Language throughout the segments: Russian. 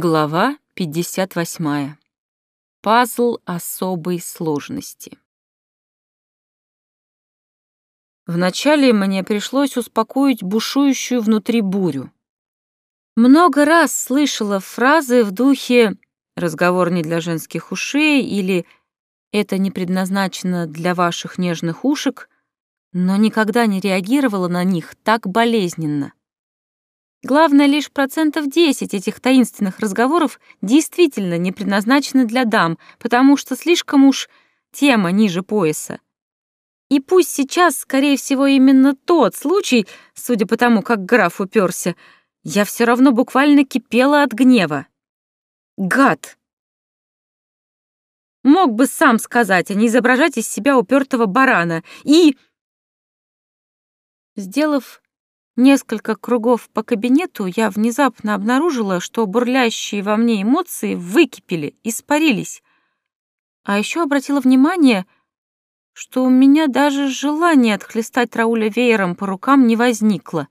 Глава 58. Пазл особой сложности. Вначале мне пришлось успокоить бушующую внутри бурю. Много раз слышала фразы в духе «разговор не для женских ушей» или «это не предназначено для ваших нежных ушек», но никогда не реагировала на них так болезненно. Главное, лишь процентов 10 этих таинственных разговоров действительно не предназначены для дам, потому что слишком уж тема ниже пояса. И пусть сейчас, скорее всего, именно тот случай, судя по тому, как граф уперся, я все равно буквально кипела от гнева. Гад! Мог бы сам сказать, а не изображать из себя упертого барана. И... Сделав несколько кругов по кабинету, я внезапно обнаружила, что бурлящие во мне эмоции выкипели, испарились. А еще обратила внимание, что у меня даже желания отхлестать Рауля веером по рукам не возникло.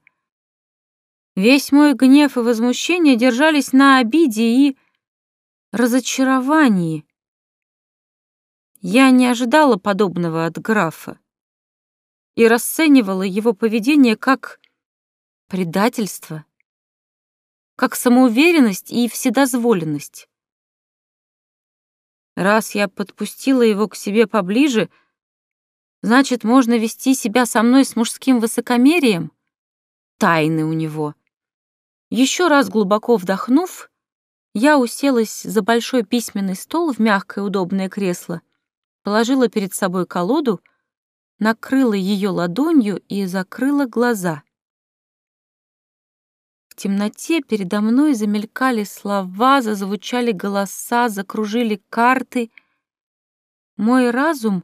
Весь мой гнев и возмущение держались на обиде и разочаровании. Я не ожидала подобного от графа и расценивала его поведение как предательство, как самоуверенность и вседозволенность. Раз я подпустила его к себе поближе, значит, можно вести себя со мной с мужским высокомерием? Тайны у него. Еще раз глубоко вдохнув, я уселась за большой письменный стол в мягкое удобное кресло, положила перед собой колоду, накрыла ее ладонью и закрыла глаза темноте передо мной замелькали слова, зазвучали голоса, закружили карты. Мой разум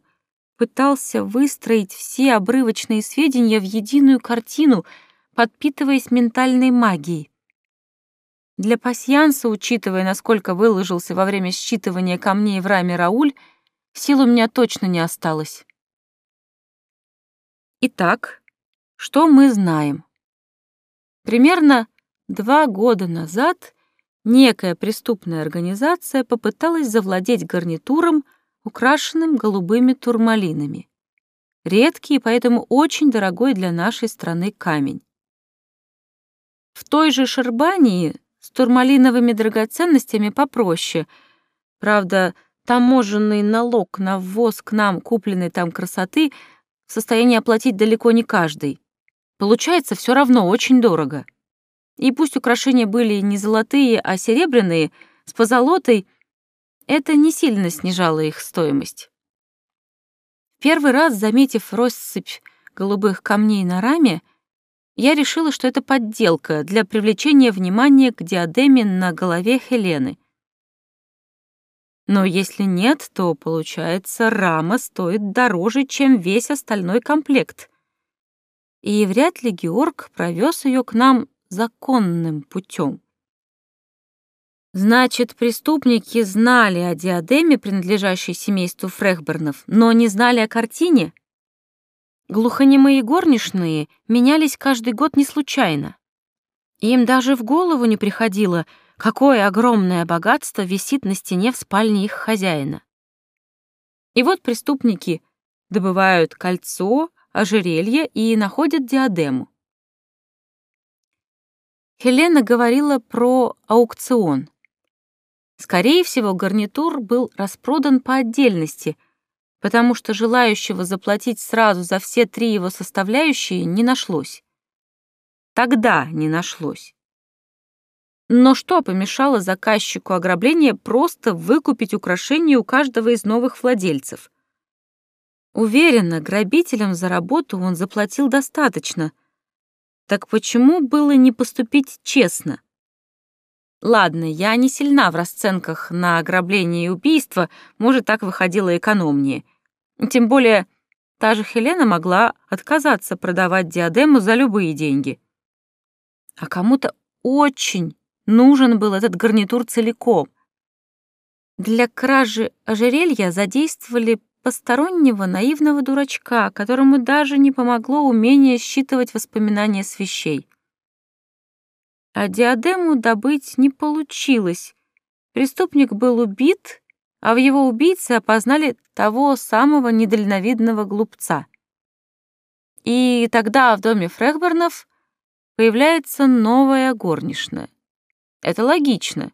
пытался выстроить все обрывочные сведения в единую картину, подпитываясь ментальной магией. Для пасьянса, учитывая, насколько выложился во время считывания камней в раме Рауль, сил у меня точно не осталось. Итак, что мы знаем? Примерно Два года назад некая преступная организация попыталась завладеть гарнитуром, украшенным голубыми турмалинами. Редкий и поэтому очень дорогой для нашей страны камень. В той же Шербании с турмалиновыми драгоценностями попроще. Правда, таможенный налог на ввоз к нам купленной там красоты в состоянии оплатить далеко не каждый. Получается все равно очень дорого. И пусть украшения были не золотые, а серебряные, с позолотой, это не сильно снижало их стоимость. Первый раз, заметив россыпь голубых камней на раме, я решила, что это подделка для привлечения внимания к диадеме на голове Хелены. Но если нет, то, получается, рама стоит дороже, чем весь остальной комплект. И вряд ли Георг провез ее к нам законным путем. Значит, преступники знали о диадеме, принадлежащей семейству Фрехбернов, но не знали о картине? Глухонемые горничные менялись каждый год не случайно. Им даже в голову не приходило, какое огромное богатство висит на стене в спальне их хозяина. И вот преступники добывают кольцо, ожерелье и находят диадему. Хелена говорила про аукцион. Скорее всего, гарнитур был распродан по отдельности, потому что желающего заплатить сразу за все три его составляющие не нашлось. Тогда не нашлось. Но что помешало заказчику ограбления просто выкупить украшения у каждого из новых владельцев? Уверена, грабителям за работу он заплатил достаточно — так почему было не поступить честно? Ладно, я не сильна в расценках на ограбление и убийство, может, так выходило экономнее. Тем более, та же Хелена могла отказаться продавать диадему за любые деньги. А кому-то очень нужен был этот гарнитур целиком. Для кражи ожерелья задействовали постороннего наивного дурачка, которому даже не помогло умение считывать воспоминания с вещей. А диадему добыть не получилось. Преступник был убит, а в его убийце опознали того самого недальновидного глупца. И тогда в доме Фрехбернов появляется новая горничная. Это логично.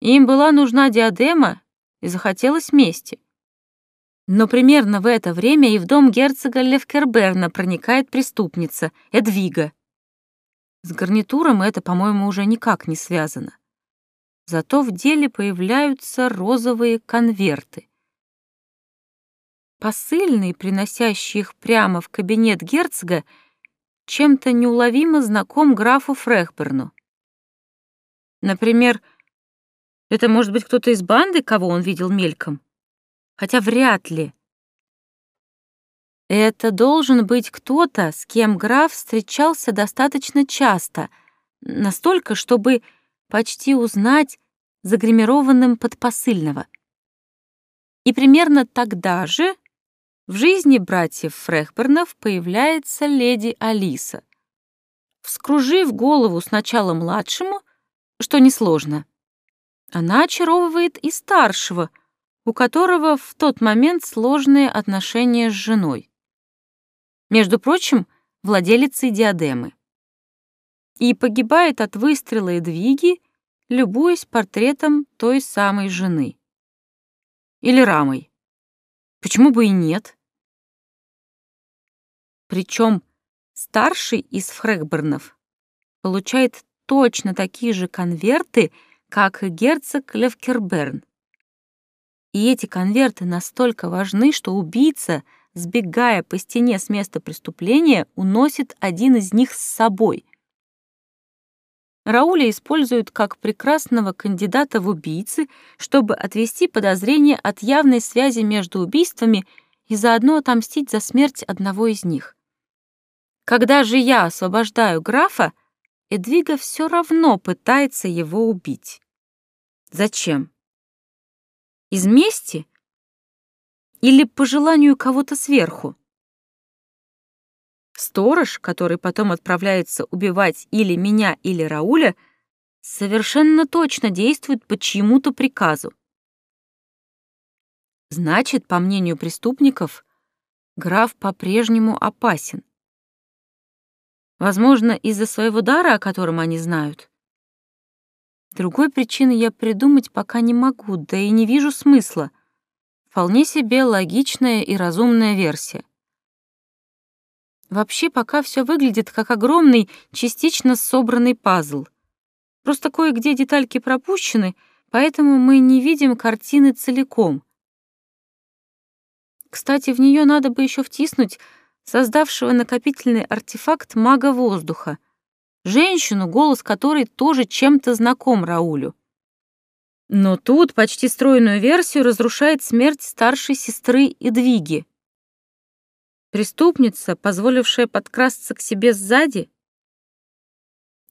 Им была нужна диадема и захотелось мести. Но примерно в это время и в дом герцога Левкерберна проникает преступница, Эдвига. С гарнитуром это, по-моему, уже никак не связано. Зато в деле появляются розовые конверты. Посыльный, приносящий их прямо в кабинет герцога, чем-то неуловимо знаком графу Фрехберну. Например, это может быть кто-то из банды, кого он видел мельком? Хотя вряд ли. Это должен быть кто-то, с кем граф встречался достаточно часто, настолько, чтобы почти узнать загримированным под посыльного. И примерно тогда же в жизни братьев Фрехбернов появляется леди Алиса. Вскружив голову сначала младшему, что несложно, она очаровывает и старшего, у которого в тот момент сложные отношения с женой. Между прочим, владелицей диадемы. И погибает от выстрела Эдвиги, любуясь портретом той самой жены. Или рамой. Почему бы и нет? Причем старший из Фрекбернов получает точно такие же конверты, как и герцог Левкерберн. И эти конверты настолько важны, что убийца, сбегая по стене с места преступления, уносит один из них с собой. Рауля используют как прекрасного кандидата в убийцы, чтобы отвести подозрение от явной связи между убийствами и заодно отомстить за смерть одного из них. Когда же я освобождаю графа, Эдвига все равно пытается его убить. Зачем? Из мести? Или по желанию кого-то сверху? Сторож, который потом отправляется убивать или меня, или Рауля, совершенно точно действует по чьему-то приказу. Значит, по мнению преступников, граф по-прежнему опасен. Возможно, из-за своего дара, о котором они знают. Другой причины я придумать пока не могу, да и не вижу смысла. Вполне себе логичная и разумная версия. Вообще пока все выглядит как огромный, частично собранный пазл. Просто кое-где детальки пропущены, поэтому мы не видим картины целиком. Кстати, в нее надо бы еще втиснуть создавшего накопительный артефакт мага воздуха, женщину, голос которой тоже чем-то знаком Раулю. Но тут почти стройную версию разрушает смерть старшей сестры Эдвиги. Преступница, позволившая подкрасться к себе сзади?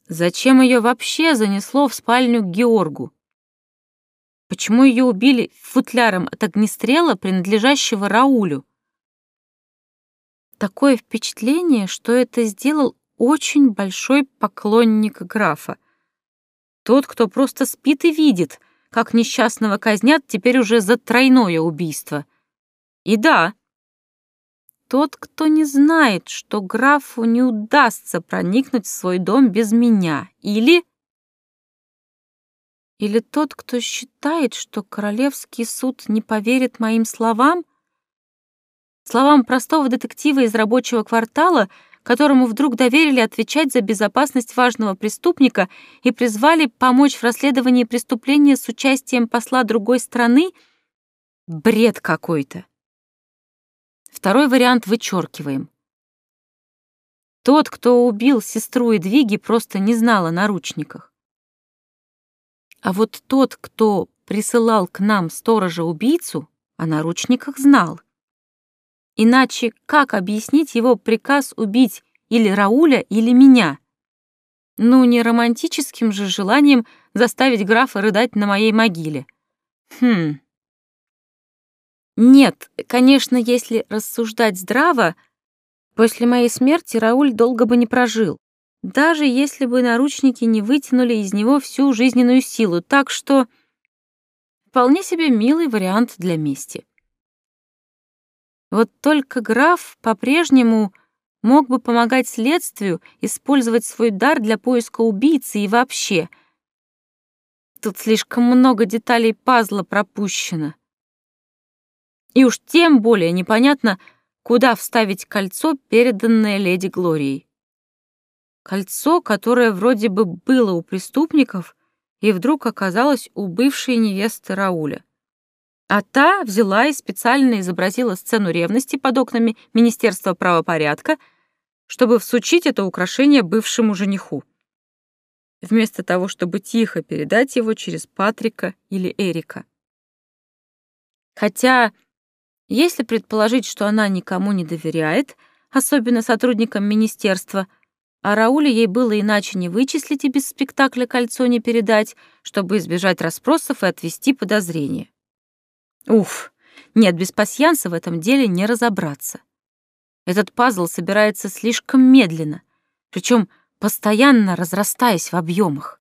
Зачем ее вообще занесло в спальню к Георгу? Почему ее убили футляром от огнестрела, принадлежащего Раулю? Такое впечатление, что это сделал очень большой поклонник графа. Тот, кто просто спит и видит, как несчастного казнят теперь уже за тройное убийство. И да, тот, кто не знает, что графу не удастся проникнуть в свой дом без меня, или... Или тот, кто считает, что королевский суд не поверит моим словам, Словам простого детектива из рабочего квартала, которому вдруг доверили отвечать за безопасность важного преступника и призвали помочь в расследовании преступления с участием посла другой страны, бред какой-то. Второй вариант вычеркиваем. Тот, кто убил сестру Эдвиги, просто не знал о наручниках. А вот тот, кто присылал к нам сторожа-убийцу, о наручниках знал. Иначе как объяснить его приказ убить или Рауля, или меня? Ну, не романтическим же желанием заставить графа рыдать на моей могиле. Хм. Нет, конечно, если рассуждать здраво, после моей смерти Рауль долго бы не прожил. даже если бы наручники не вытянули из него всю жизненную силу, так что вполне себе милый вариант для мести. Вот только граф по-прежнему мог бы помогать следствию использовать свой дар для поиска убийцы и вообще. Тут слишком много деталей пазла пропущено. И уж тем более непонятно, куда вставить кольцо, переданное леди Глорией. Кольцо, которое вроде бы было у преступников, и вдруг оказалось у бывшей невесты Рауля. А та взяла и специально изобразила сцену ревности под окнами Министерства правопорядка, чтобы всучить это украшение бывшему жениху. Вместо того, чтобы тихо передать его через Патрика или Эрика. Хотя, если предположить, что она никому не доверяет, особенно сотрудникам министерства, а Рауля ей было иначе не вычислить и без спектакля кольцо не передать, чтобы избежать расспросов и отвести подозрения. Уф, нет, без пасьянса в этом деле не разобраться. Этот пазл собирается слишком медленно, причем постоянно разрастаясь в объемах.